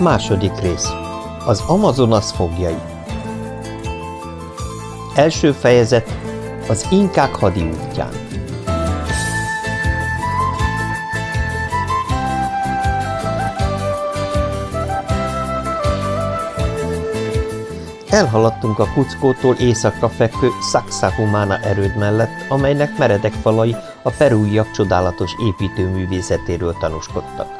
Második rész. Az Amazonas fogjai. Első fejezet. Az inkák hadi útján. Elhaladtunk a Kuckótól északra fekvő Sacsahumana erőd mellett, amelynek meredek falai a perúiak csodálatos építőművészetéről tanúskodtak.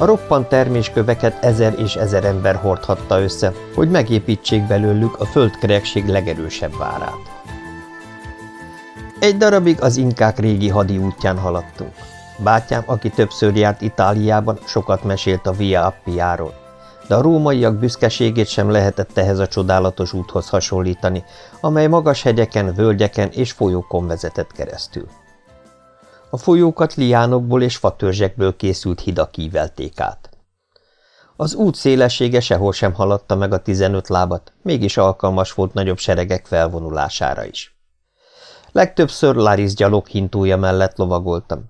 A roppant termésköveket ezer és ezer ember hordhatta össze, hogy megépítsék belőlük a földkerekség legerősebb várát. Egy darabig az inkák régi hadi útján haladtunk. Bátyám, aki többször járt Itáliában, sokat mesélt a Via Appiáról, de a rómaiak büszkeségét sem lehetett ehhez a csodálatos úthoz hasonlítani, amely magas hegyeken, völgyeken és folyókon vezetett keresztül. A folyókat liánokból és fatörzsekből készült hidak ívelték át. Az út szélessége sehol sem haladta meg a tizenöt lábat, mégis alkalmas volt nagyobb seregek felvonulására is. Legtöbbször Laris gyalog hintója mellett lovagoltam.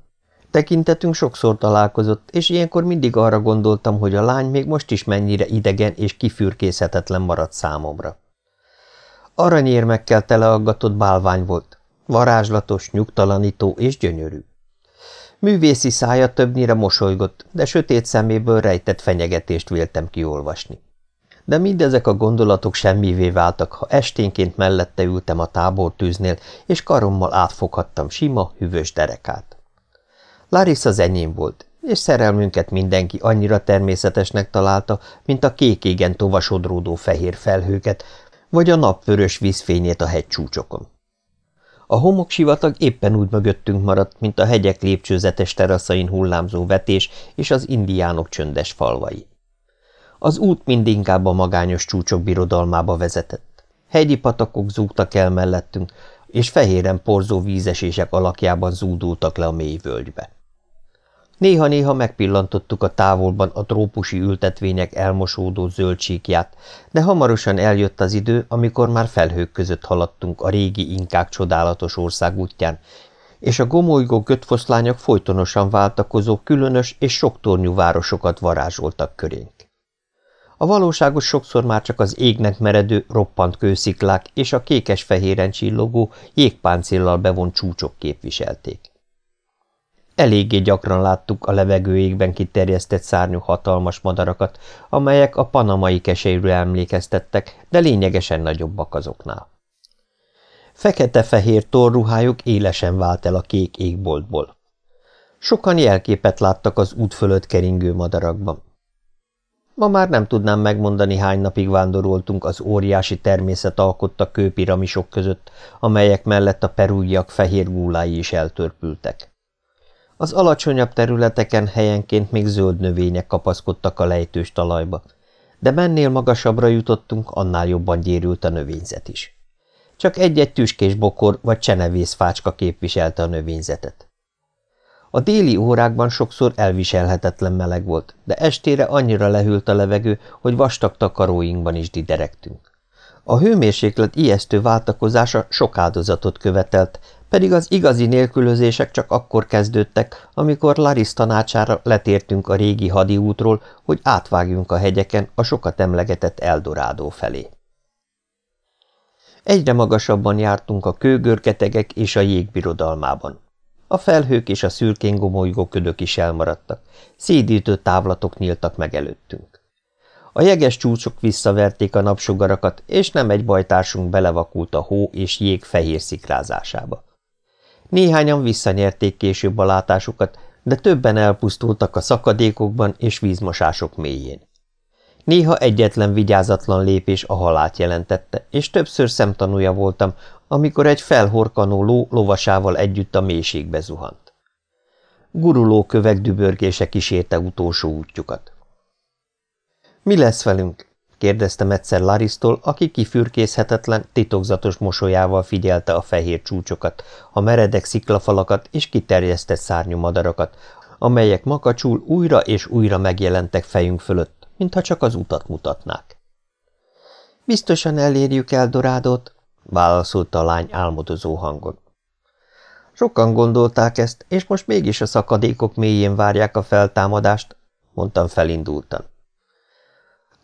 Tekintetünk sokszor találkozott, és ilyenkor mindig arra gondoltam, hogy a lány még most is mennyire idegen és kifürkészhetetlen maradt számomra. Aranyérmekkel teleaggatott bálvány volt, varázslatos, nyugtalanító és gyönyörű. Művészi szája többnyire mosolygott, de sötét szeméből rejtett fenyegetést véltem kiolvasni. De mindezek a gondolatok semmivé váltak, ha esténként mellette ültem a tábortűznél, és karommal átfoghattam sima, hűvös derekát. Larissa az enyém volt, és szerelmünket mindenki annyira természetesnek találta, mint a kék égen tovasodródó fehér felhőket, vagy a napvörös vízfényét a hegycsúcsokon. A homoksivatag éppen úgy mögöttünk maradt, mint a hegyek lépcsőzetes teraszain hullámzó vetés és az indiánok csöndes falvai. Az út mindinkább a magányos csúcsok birodalmába vezetett. Hegyi patakok zúgtak el mellettünk, és fehéren porzó vízesések alakjában zúdultak le a mély völgybe. Néha-néha megpillantottuk a távolban a trópusi ültetvények elmosódó zöldségját, de hamarosan eljött az idő, amikor már felhők között haladtunk a régi inkák csodálatos országútján, és a gomolygó kötfoszlányok folytonosan váltakozó különös és soktornyú városokat varázsoltak körénk. A valóságos sokszor már csak az égnek meredő, roppant kősziklák és a kékes-fehéren csillogó, jégpáncéllal bevont csúcsok képviselték. Eléggé gyakran láttuk a levegőégben kiterjesztett szárnyú hatalmas madarakat, amelyek a panamai kesélyről emlékeztettek, de lényegesen nagyobbak azoknál. Fekete-fehér torruhájuk élesen vált el a kék égboltból. Sokan jelképet láttak az út fölött keringő madarakban. Ma már nem tudnám megmondani, hány napig vándoroltunk az óriási természet alkotta kőpiramisok között, amelyek mellett a perújjak fehér gúlái is eltörpültek. Az alacsonyabb területeken helyenként még zöld növények kapaszkodtak a lejtős talajba, de mennél magasabbra jutottunk, annál jobban gyérült a növényzet is. Csak egy-egy tüskés bokor vagy csenevész fácska képviselte a növényzetet. A déli órákban sokszor elviselhetetlen meleg volt, de estére annyira lehűlt a levegő, hogy vastag takaróinkban is dideregtünk. A hőmérséklet ijesztő váltakozása sok áldozatot követelt, pedig az igazi nélkülözések csak akkor kezdődtek, amikor Laris tanácsára letértünk a régi hadiútról, hogy átvágjunk a hegyeken a sokat emlegetett Eldorádó felé. Egyre magasabban jártunk a kőgörketegek és a jégbirodalmában. A felhők és a szürkén gomolygó ködök is elmaradtak, szédítő távlatok nyíltak meg előttünk. A jeges csúcsok visszaverték a napsugarakat, és nem egy bajtársunk belevakult a hó és jég fehér szikrázásába. Néhányan visszanyerték később a látásukat, de többen elpusztultak a szakadékokban és vízmosások mélyén. Néha egyetlen vigyázatlan lépés a halált jelentette, és többször szemtanúja voltam, amikor egy felhorkanó ló lovasával együtt a mélységbe zuhant. Guruló kövek dübörgése kísérte utolsó útjukat. – Mi lesz velünk? kérdeztem egyszer Larisztól, aki kifürkészhetetlen, titokzatos mosolyával figyelte a fehér csúcsokat, a meredek sziklafalakat és kiterjesztett szárnyú madarakat, amelyek makacsul újra és újra megjelentek fejünk fölött, mintha csak az utat mutatnák. Biztosan elérjük Eldorádot, válaszolta a lány álmodozó hangon. Sokan gondolták ezt, és most mégis a szakadékok mélyén várják a feltámadást, mondtam felindultan.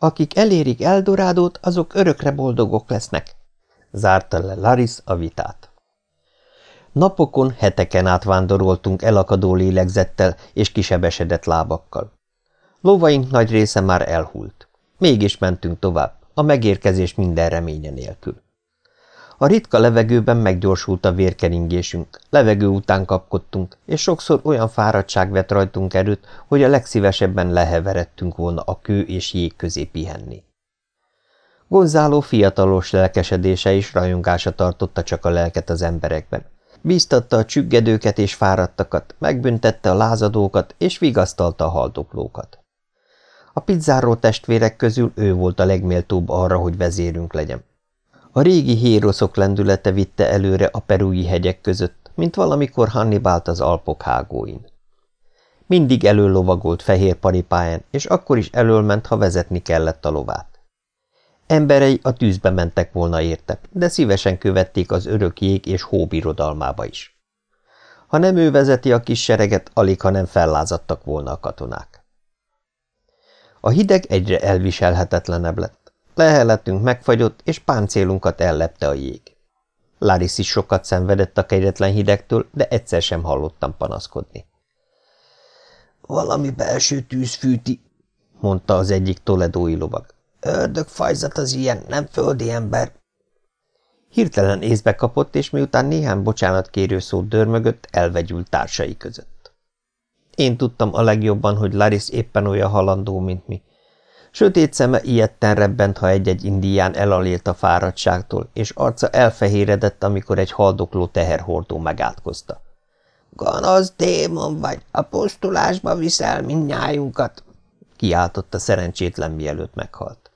Akik elérik Eldorádót, azok örökre boldogok lesznek, zárta le Laris a vitát. Napokon, heteken át vándoroltunk elakadó lélegzettel és kisebesedett lábakkal. Lovaink nagy része már elhult. Mégis mentünk tovább, a megérkezés minden reménye nélkül. A ritka levegőben meggyorsult a vérkeringésünk, levegő után kapkodtunk, és sokszor olyan fáradtság vett rajtunk erőt, hogy a legszívesebben leheveredtünk volna a kő és jég közé pihenni. Gonzáló fiatalos lelkesedése és rajongása tartotta csak a lelket az emberekben. Bíztatta a csüggedőket és fáradtakat, megbüntette a lázadókat és vigasztalta a haldoklókat. A pizzáró testvérek közül ő volt a legméltóbb arra, hogy vezérünk legyen. A régi héroszok lendülete vitte előre a perui hegyek között, mint valamikor Hannibált az Alpok hágóin. Mindig előlovagolt fehér paripáján, és akkor is elölment, ha vezetni kellett a lovát. Emberei a tűzbe mentek volna érte, de szívesen követték az örök jég és hóbirodalmába is. Ha nem ő vezeti a kis sereget, alig, ha nem fellázadtak volna a katonák. A hideg egyre elviselhetetlenebb lett. Lehelettünk megfagyott, és páncélunkat ellepte a jég. Laris is sokat szenvedett a kegyetlen hidegtől, de egyszer sem hallottam panaszkodni. Valami belső tűz fűti, mondta az egyik toledói lovag. Ördög fajzat az ilyen, nem földi ember. Hirtelen észbe kapott, és miután néhány bocsánatkérő szót dörmögött, elvegyült társai között. Én tudtam a legjobban, hogy Laris éppen olyan halandó, mint mi, Sötét szeme ilyetten rebbent, ha egy-egy indián elalélt a fáradtságtól, és arca elfehéredett, amikor egy haldokló teherhordó megátkozta. – Gonosz démon vagy, a postulásba viszel mindnyájunkat! – kiáltotta szerencsétlen, mielőtt meghalt.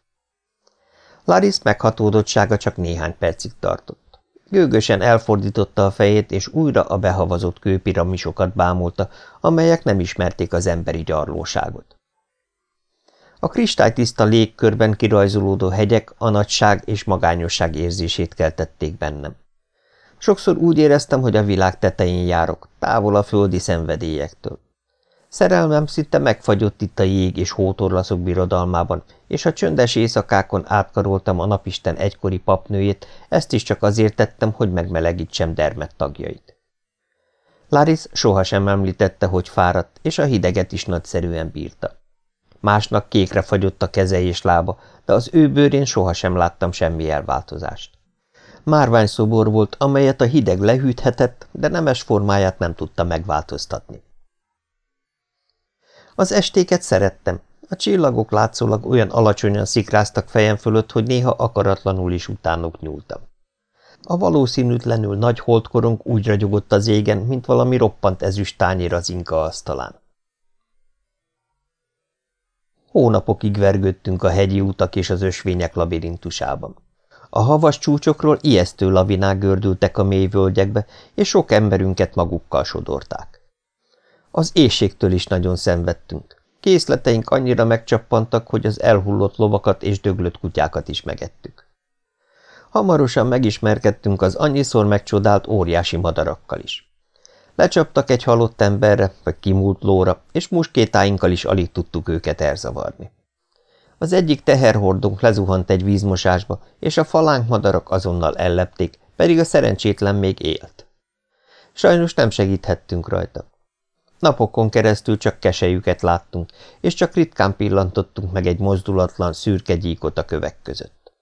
Laris meghatódottsága csak néhány percig tartott. Gőgösen elfordította a fejét, és újra a behavazott kőpiramisokat bámulta, amelyek nem ismerték az emberi gyarlóságot. A kristálytiszta légkörben kirajzolódó hegyek a nagyság és magányosság érzését keltették bennem. Sokszor úgy éreztem, hogy a világ tetején járok, távol a földi szenvedélyektől. Szerelmem szinte megfagyott itt a jég és hótorlaszok birodalmában, és a csöndes éjszakákon átkaroltam a napisten egykori papnőjét, ezt is csak azért tettem, hogy megmelegítsem dermet tagjait. Laris sohasem említette, hogy fáradt, és a hideget is nagyszerűen bírta. Másnak kékre fagyott a keze és lába, de az ő bőrén sohasem láttam semmi elváltozást. Márvány szobor volt, amelyet a hideg lehűthetett, de nemes formáját nem tudta megváltoztatni. Az estéket szerettem. A csillagok látszólag olyan alacsonyan szikráztak fejem fölött, hogy néha akaratlanul is utánok nyúltam. A valószínűtlenül nagy holdkorong úgy ragyogott az égen, mint valami roppant ezüst tányér az inka asztalán. Hónapokig vergődtünk a hegyi utak és az ösvények labirintusában. A havas csúcsokról ijesztő lavinák gördültek a mély völgyekbe, és sok emberünket magukkal sodorták. Az éjségtől is nagyon szenvedtünk. Készleteink annyira megcsappantak, hogy az elhullott lovakat és döglött kutyákat is megettük. Hamarosan megismerkedtünk az annyiszor megcsodált óriási madarakkal is. Lecsaptak egy halott emberre, vagy kimúlt lóra, és muskétáinkkal is alig tudtuk őket elzavarni. Az egyik teherhordunk lezuhant egy vízmosásba, és a falánk madarak azonnal ellepték, pedig a szerencsétlen még élt. Sajnos nem segíthettünk rajta. Napokon keresztül csak kesejüket láttunk, és csak ritkán pillantottunk meg egy mozdulatlan, szürke gyíkot a kövek között.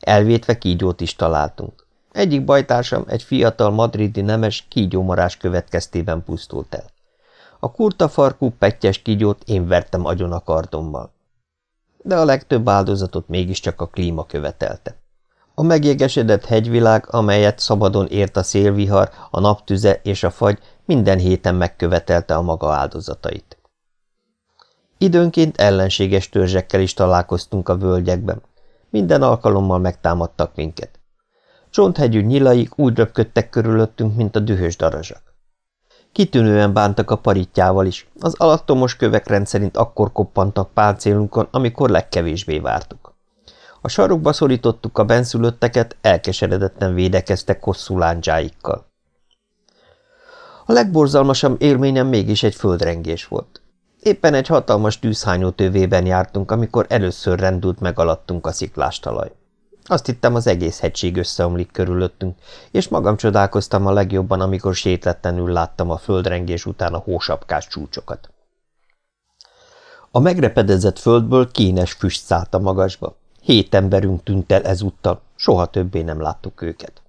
Elvétve kígyót is találtunk. Egyik bajtársam, egy fiatal madridi nemes kígyómarás következtében pusztult el. A kurtafarkú pettyes kígyót én vertem agyon a kardommal. De a legtöbb áldozatot mégiscsak a klíma követelte. A megjegesedett hegyvilág, amelyet szabadon ért a szélvihar, a naptüze és a fagy, minden héten megkövetelte a maga áldozatait. Időnként ellenséges törzsekkel is találkoztunk a völgyekben. Minden alkalommal megtámadtak minket. Csonthegyű nyilaik úgy röpködtek körülöttünk, mint a dühös darazsak. Kitűnően bántak a paritjával is, az alattomos kövek rendszerint akkor koppantak páncélunkon, amikor legkevésbé vártuk. A sarokba szorítottuk a benszülötteket, elkeseredetten védekeztek hosszú láncsáikkal. A legborzalmasabb élményem mégis egy földrengés volt. Éppen egy hatalmas tűzhányó tövében jártunk, amikor először rendült meg alattunk a sziklástalaj. Azt hittem, az egész hegység összeomlik körülöttünk, és magam csodálkoztam a legjobban, amikor sétletlenül láttam a földrengés után a hósapkás csúcsokat. A megrepedezett földből kénes füst szállt a magasba. Hét emberünk tűnt el ezúttal, soha többé nem láttuk őket.